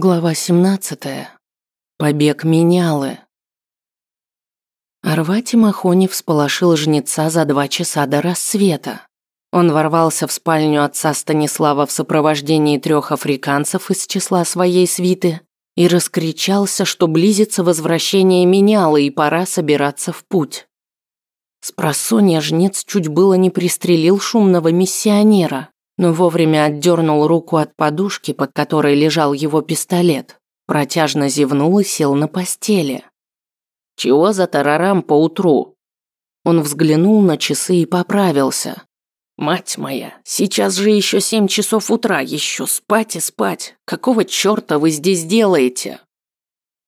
Глава 17. Побег менялы. Арвати Махони всполошил жнеца за два часа до рассвета. Он ворвался в спальню отца Станислава в сопровождении трех африканцев из числа своей свиты и раскричался, что близится возвращение менялы и пора собираться в путь. Спросонья жнец чуть было не пристрелил шумного миссионера, но вовремя отдернул руку от подушки, под которой лежал его пистолет, протяжно зевнул и сел на постели. «Чего за тарарам поутру?» Он взглянул на часы и поправился. «Мать моя, сейчас же еще семь часов утра, еще спать и спать. Какого черта вы здесь делаете?»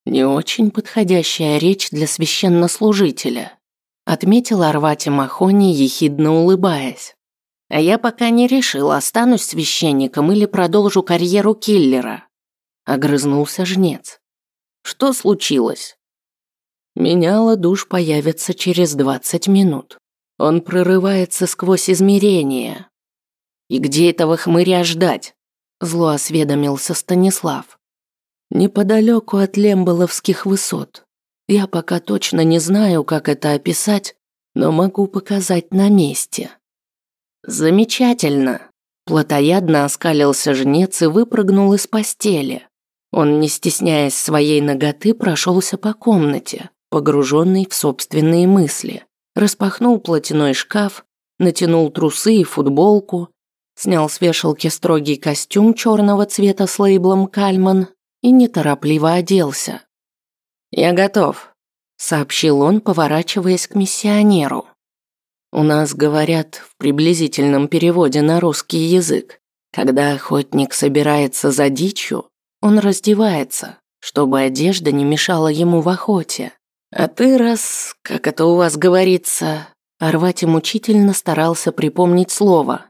«Не очень подходящая речь для священнослужителя», отметила Арвати Махони, ехидно улыбаясь. А я пока не решил, останусь священником или продолжу карьеру киллера. Огрызнулся жнец. Что случилось? Меняла душ появится через двадцать минут. Он прорывается сквозь измерения. И где этого хмыря ждать? Зло осведомился Станислав. Неподалеку от Лемболовских высот. Я пока точно не знаю, как это описать, но могу показать на месте. «Замечательно!» Плотоядно оскалился жнец и выпрыгнул из постели. Он, не стесняясь своей ноготы, прошелся по комнате, погруженный в собственные мысли. Распахнул платяной шкаф, натянул трусы и футболку, снял с вешалки строгий костюм черного цвета с лейблом «Кальман» и неторопливо оделся. «Я готов», — сообщил он, поворачиваясь к миссионеру. У нас говорят в приблизительном переводе на русский язык. Когда охотник собирается за дичью, он раздевается, чтобы одежда не мешала ему в охоте. А ты раз, как это у вас говорится, Арвати мучительно старался припомнить слово.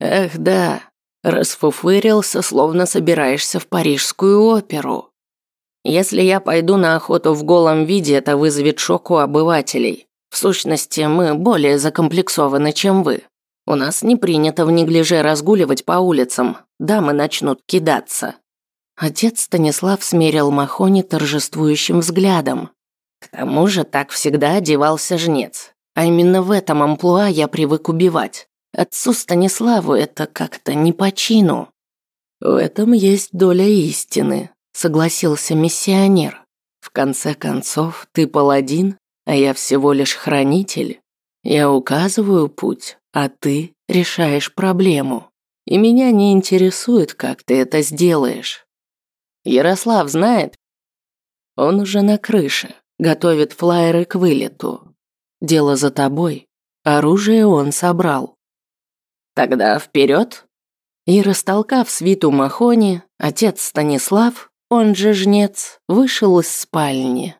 Эх, да, расфуфырился, словно собираешься в парижскую оперу. Если я пойду на охоту в голом виде, это вызовет шок у обывателей. В сущности, мы более закомплексованы, чем вы. У нас не принято в неглиже разгуливать по улицам. Дамы начнут кидаться». Отец Станислав смерил Махони торжествующим взглядом. К тому же так всегда одевался жнец. А именно в этом амплуа я привык убивать. Отцу Станиславу это как-то не по чину. В этом есть доля истины, согласился миссионер. В конце концов, ты паладин, а я всего лишь хранитель. Я указываю путь, а ты решаешь проблему. И меня не интересует, как ты это сделаешь. Ярослав знает? Он уже на крыше, готовит флайеры к вылету. Дело за тобой. Оружие он собрал. Тогда вперед. И растолкав свиту Махони, отец Станислав, он же жнец, вышел из спальни.